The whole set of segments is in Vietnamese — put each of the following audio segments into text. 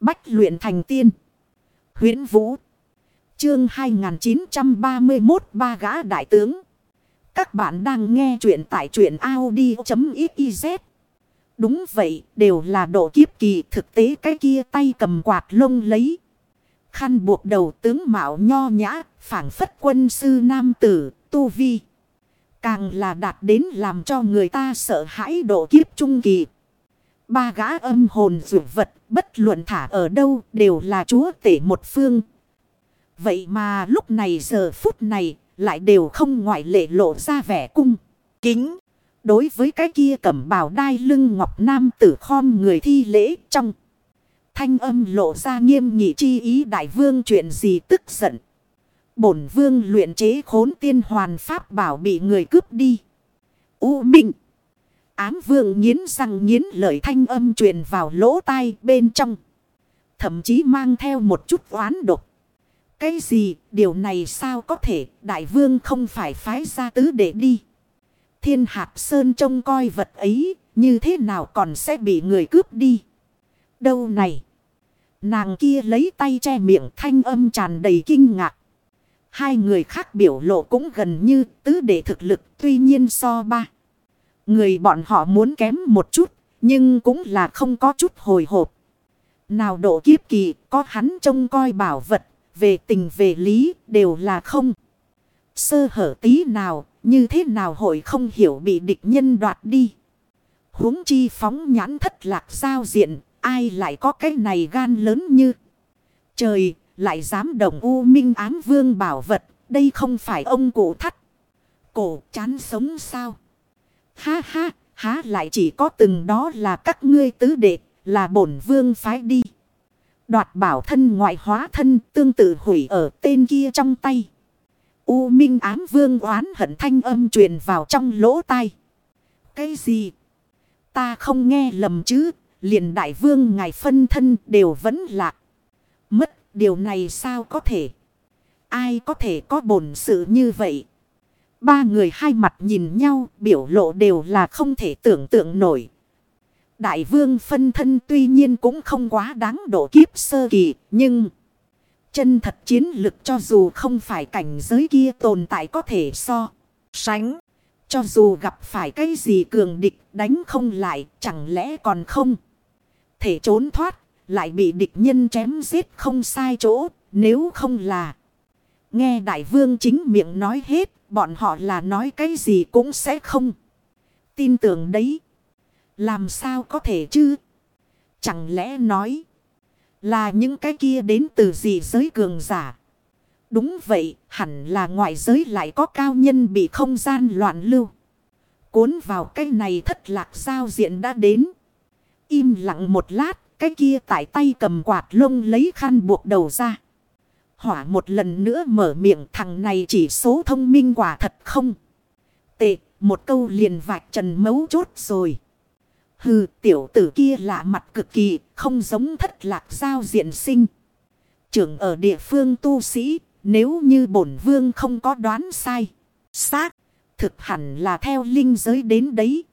Bách luyện thành tiên. huyễn Vũ. Chương 2931 Ba gã đại tướng. Các bạn đang nghe truyện tại truyện Audi.xyz. Đúng vậy, đều là độ kiếp kỳ thực tế cái kia tay cầm quạt lông lấy. Khăn buộc đầu tướng mạo nho nhã, phảng phất quân sư nam tử, tu vi. Càng là đạt đến làm cho người ta sợ hãi độ kiếp trung kỳ. Ba gã âm hồn rượu vật, bất luận thả ở đâu, đều là chúa tể một phương. Vậy mà lúc này giờ phút này, lại đều không ngoại lệ lộ ra vẻ cung, kính. Đối với cái kia cẩm bào đai lưng ngọc nam tử khom người thi lễ trong. Thanh âm lộ ra nghiêm nghị chi ý đại vương chuyện gì tức giận. Bổn vương luyện chế khốn tiên hoàn pháp bảo bị người cướp đi. U minh. Ám vương nghiến răng nghiến lời thanh âm truyền vào lỗ tai bên trong. Thậm chí mang theo một chút oán độc. Cái gì, điều này sao có thể, đại vương không phải phái ra tứ để đi. Thiên hạc sơn trông coi vật ấy, như thế nào còn sẽ bị người cướp đi. Đâu này? Nàng kia lấy tay che miệng thanh âm tràn đầy kinh ngạc. Hai người khác biểu lộ cũng gần như tứ đệ thực lực tuy nhiên so ba. Người bọn họ muốn kém một chút, nhưng cũng là không có chút hồi hộp. Nào độ kiếp kỳ, có hắn trông coi bảo vật, về tình về lý đều là không. Sơ hở tí nào, như thế nào hội không hiểu bị địch nhân đoạt đi. huống chi phóng nhãn thất lạc giao diện, ai lại có cái này gan lớn như. Trời, lại dám đồng u minh ám vương bảo vật. Đây không phải ông cụ thắt. Cổ chán sống sao? Ha ha, há lại chỉ có từng đó là các ngươi tứ đệ, là bổn vương phái đi. Đoạt bảo thân ngoại hóa thân tương tự hủy ở tên kia trong tay. U minh ám vương oán hận thanh âm truyền vào trong lỗ tai. Cái gì? Ta không nghe lầm chứ, liền đại vương ngài phân thân đều vẫn lạc. Mất Điều này sao có thể? Ai có thể có bổn sự như vậy? Ba người hai mặt nhìn nhau biểu lộ đều là không thể tưởng tượng nổi. Đại vương phân thân tuy nhiên cũng không quá đáng độ kiếp sơ kỳ nhưng... Chân thật chiến lực cho dù không phải cảnh giới kia tồn tại có thể so, sánh. Cho dù gặp phải cái gì cường địch đánh không lại chẳng lẽ còn không thể trốn thoát lại bị địch nhân chém giết không sai chỗ, nếu không là. Nghe đại vương chính miệng nói hết, bọn họ là nói cái gì cũng sẽ không. Tin tưởng đấy. Làm sao có thể chứ? Chẳng lẽ nói là những cái kia đến từ gì giới cường giả? Đúng vậy, hẳn là ngoại giới lại có cao nhân bị không gian loạn lưu. Cuốn vào cái này thất lạc sao diện đã đến. Im lặng một lát, cái kia tại tay cầm quạt lông lấy khăn buộc đầu ra. Hỏa một lần nữa mở miệng thằng này chỉ số thông minh quả thật không. Tệ, một câu liền vạch trần mấu chốt rồi. Hừ, tiểu tử kia lạ mặt cực kỳ, không giống thất lạc giao diện sinh. Trưởng ở địa phương tu sĩ, nếu như bổn vương không có đoán sai. Xác, thực hẳn là theo linh giới đến đấy.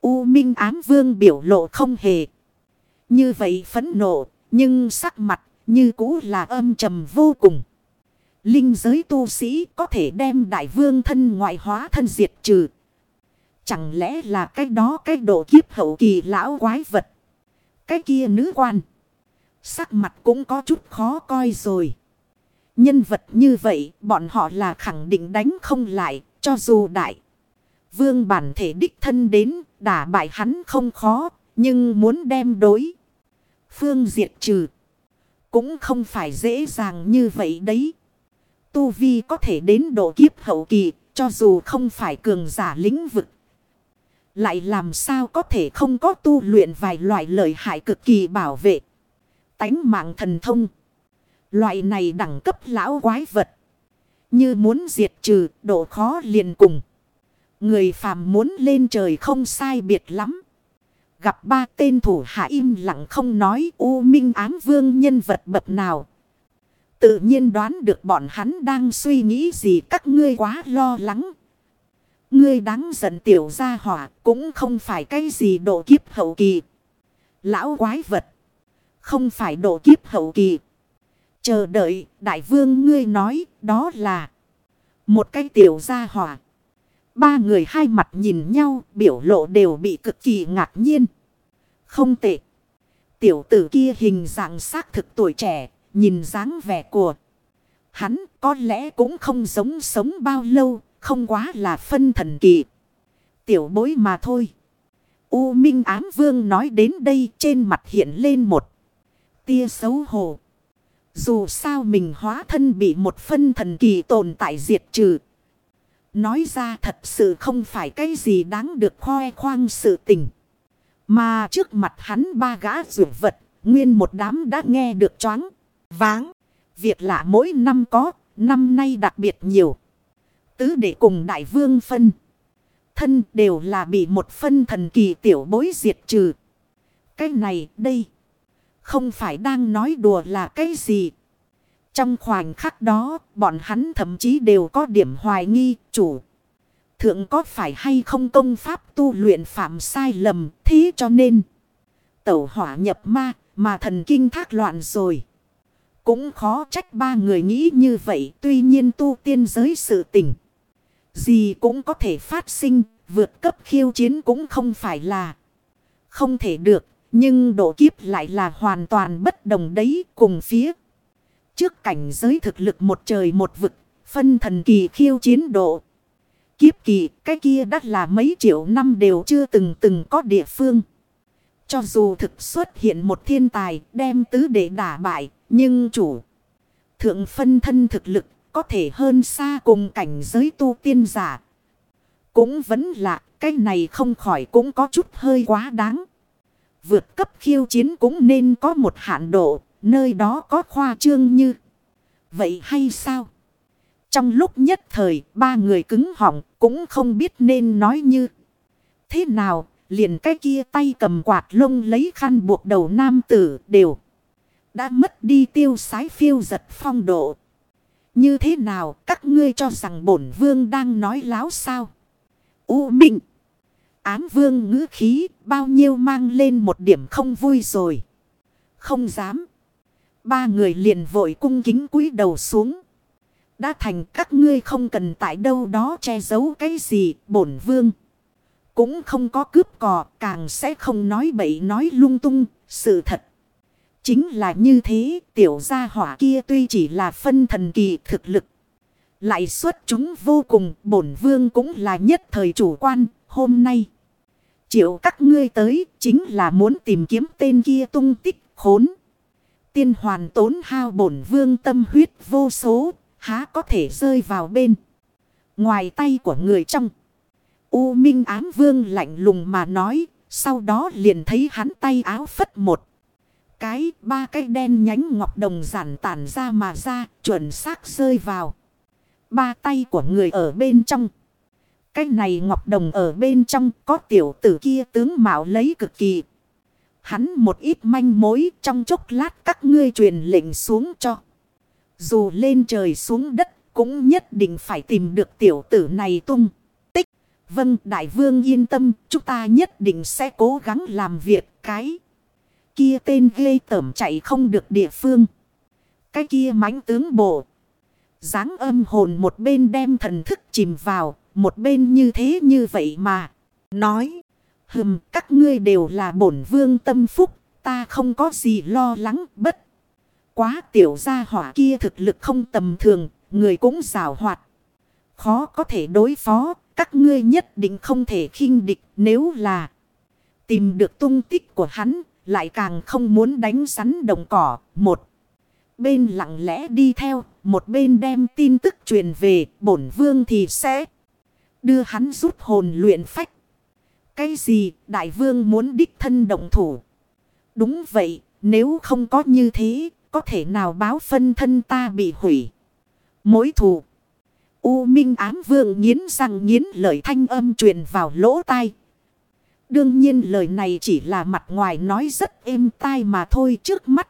U Minh ám vương biểu lộ không hề như vậy phẫn nộ, nhưng sắc mặt như cũ là âm trầm vô cùng. Linh giới tu sĩ có thể đem đại vương thân ngoại hóa thân diệt trừ. Chẳng lẽ là cái đó cái độ kiếp hậu kỳ lão quái vật. Cái kia nữ quan. Sắc mặt cũng có chút khó coi rồi. Nhân vật như vậy, bọn họ là khẳng định đánh không lại, cho dù đại. Vương bản thể đích thân đến, đả bại hắn không khó, nhưng muốn đem đối phương diệt trừ. Cũng không phải dễ dàng như vậy đấy. Tu Vi có thể đến độ kiếp hậu kỳ, cho dù không phải cường giả lĩnh vực. Lại làm sao có thể không có tu luyện vài loại lợi hại cực kỳ bảo vệ. Tánh mạng thần thông. Loại này đẳng cấp lão quái vật. Như muốn diệt trừ, độ khó liền cùng. Người phàm muốn lên trời không sai biệt lắm. Gặp ba tên thủ hạ im lặng không nói U Minh ám vương nhân vật bậc nào. Tự nhiên đoán được bọn hắn đang suy nghĩ gì các ngươi quá lo lắng. Ngươi đáng giận tiểu gia hỏa cũng không phải cái gì độ kiếp hậu kỳ. Lão quái vật. Không phải độ kiếp hậu kỳ. Chờ đợi, đại vương ngươi nói, đó là một cái tiểu gia hỏa. Ba người hai mặt nhìn nhau, biểu lộ đều bị cực kỳ ngạc nhiên. Không tệ. Tiểu tử kia hình dạng xác thực tuổi trẻ, nhìn dáng vẻ của. Hắn có lẽ cũng không giống sống bao lâu, không quá là phân thần kỳ. Tiểu bối mà thôi. U Minh Ám Vương nói đến đây trên mặt hiện lên một tia xấu hổ. Dù sao mình hóa thân bị một phân thần kỳ tồn tại diệt trừ. Nói ra thật sự không phải cái gì đáng được khoe khoang sự tình. Mà trước mặt hắn ba gã rượu vật, nguyên một đám đã nghe được choáng, váng. Việc lạ mỗi năm có, năm nay đặc biệt nhiều. Tứ để cùng đại vương phân. Thân đều là bị một phân thần kỳ tiểu bối diệt trừ. Cái này đây. Không phải đang nói đùa là cái gì. Trong khoảnh khắc đó, bọn hắn thậm chí đều có điểm hoài nghi, chủ. Thượng có phải hay không công pháp tu luyện phạm sai lầm, thế cho nên. Tẩu hỏa nhập ma, mà thần kinh thác loạn rồi. Cũng khó trách ba người nghĩ như vậy, tuy nhiên tu tiên giới sự tình. Gì cũng có thể phát sinh, vượt cấp khiêu chiến cũng không phải là không thể được, nhưng độ kiếp lại là hoàn toàn bất đồng đấy cùng phía. Trước cảnh giới thực lực một trời một vực, phân thần kỳ khiêu chiến độ. Kiếp kỳ, cái kia đắt là mấy triệu năm đều chưa từng từng có địa phương. Cho dù thực xuất hiện một thiên tài đem tứ để đả bại, nhưng chủ thượng phân thân thực lực có thể hơn xa cùng cảnh giới tu tiên giả. Cũng vẫn là cái này không khỏi cũng có chút hơi quá đáng. Vượt cấp khiêu chiến cũng nên có một hạn độ, nơi đó có khoa trương như. Vậy hay sao? Trong lúc nhất thời, ba người cứng họng cũng không biết nên nói như. Thế nào, liền cái kia tay cầm quạt lông lấy khăn buộc đầu nam tử đều. Đã mất đi tiêu sái phiêu giật phong độ. Như thế nào các ngươi cho rằng bổn vương đang nói láo sao? U Minh. Ám vương ngữ khí bao nhiêu mang lên một điểm không vui rồi. Không dám. Ba người liền vội cung kính cúi đầu xuống. Đã thành các ngươi không cần tại đâu đó che giấu cái gì, bổn vương. Cũng không có cướp cò, càng sẽ không nói bậy nói lung tung, sự thật. Chính là như thế, tiểu gia hỏa kia tuy chỉ là phân thần kỳ thực lực. Lại xuất chúng vô cùng, bổn vương cũng là nhất thời chủ quan, hôm nay. Triệu các ngươi tới, chính là muốn tìm kiếm tên kia tung tích, khốn. Tiên hoàn tốn hao bổn vương tâm huyết vô số, há có thể rơi vào bên. Ngoài tay của người trong. U Minh ám vương lạnh lùng mà nói, sau đó liền thấy hắn tay áo phất một. Cái ba cái đen nhánh ngọc đồng giản tản ra mà ra, chuẩn xác rơi vào. Ba tay của người ở bên trong. Cái này ngọc đồng ở bên trong có tiểu tử kia tướng mạo lấy cực kỳ. Hắn một ít manh mối trong chốc lát các ngươi truyền lệnh xuống cho. Dù lên trời xuống đất cũng nhất định phải tìm được tiểu tử này tung. Tích. Vâng đại vương yên tâm, chúng ta nhất định sẽ cố gắng làm việc cái. Kia tên ghê tẩm chạy không được địa phương. Cái kia mãnh tướng bộ. dáng âm hồn một bên đem thần thức chìm vào. Một bên như thế như vậy mà. Nói. Hừm, các ngươi đều là bổn vương tâm phúc. Ta không có gì lo lắng, bất. Quá tiểu gia hỏa kia thực lực không tầm thường. Người cũng rào hoạt. Khó có thể đối phó. Các ngươi nhất định không thể khinh địch, nếu là. Tìm được tung tích của hắn. Lại càng không muốn đánh rắn đồng cỏ. Một. Bên lặng lẽ đi theo. Một bên đem tin tức truyền về. Bổn vương thì sẽ. Đưa hắn rút hồn luyện phách. Cái gì đại vương muốn đích thân động thủ? Đúng vậy, nếu không có như thế, có thể nào báo phân thân ta bị hủy? Mối thù. U Minh ám vương nghiến răng nghiến lời thanh âm truyền vào lỗ tai. Đương nhiên lời này chỉ là mặt ngoài nói rất êm tai mà thôi trước mắt.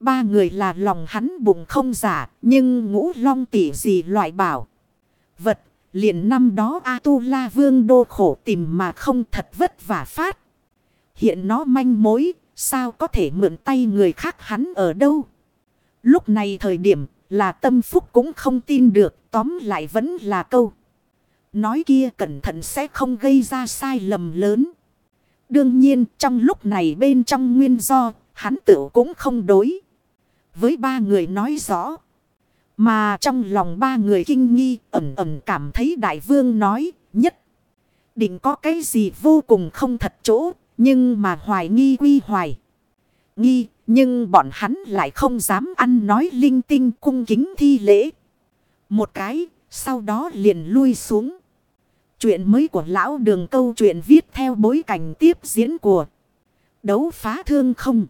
Ba người là lòng hắn bụng không giả, nhưng ngũ long tỷ gì loại bảo. Vật liền năm đó A-tu-la vương đô khổ tìm mà không thật vất vả phát. Hiện nó manh mối, Sao có thể mượn tay người khác hắn ở đâu? Lúc này thời điểm là tâm phúc cũng không tin được. Tóm lại vẫn là câu. Nói kia cẩn thận sẽ không gây ra sai lầm lớn. Đương nhiên trong lúc này bên trong nguyên do hắn tự cũng không đối. Với ba người nói rõ. Mà trong lòng ba người kinh nghi, ẩm ẩm cảm thấy đại vương nói, nhất. Định có cái gì vô cùng không thật chỗ. Nhưng mà hoài nghi quy hoài. Nghi, nhưng bọn hắn lại không dám ăn nói linh tinh cung kính thi lễ. Một cái, sau đó liền lui xuống. Chuyện mới của lão đường câu chuyện viết theo bối cảnh tiếp diễn của đấu phá thương không.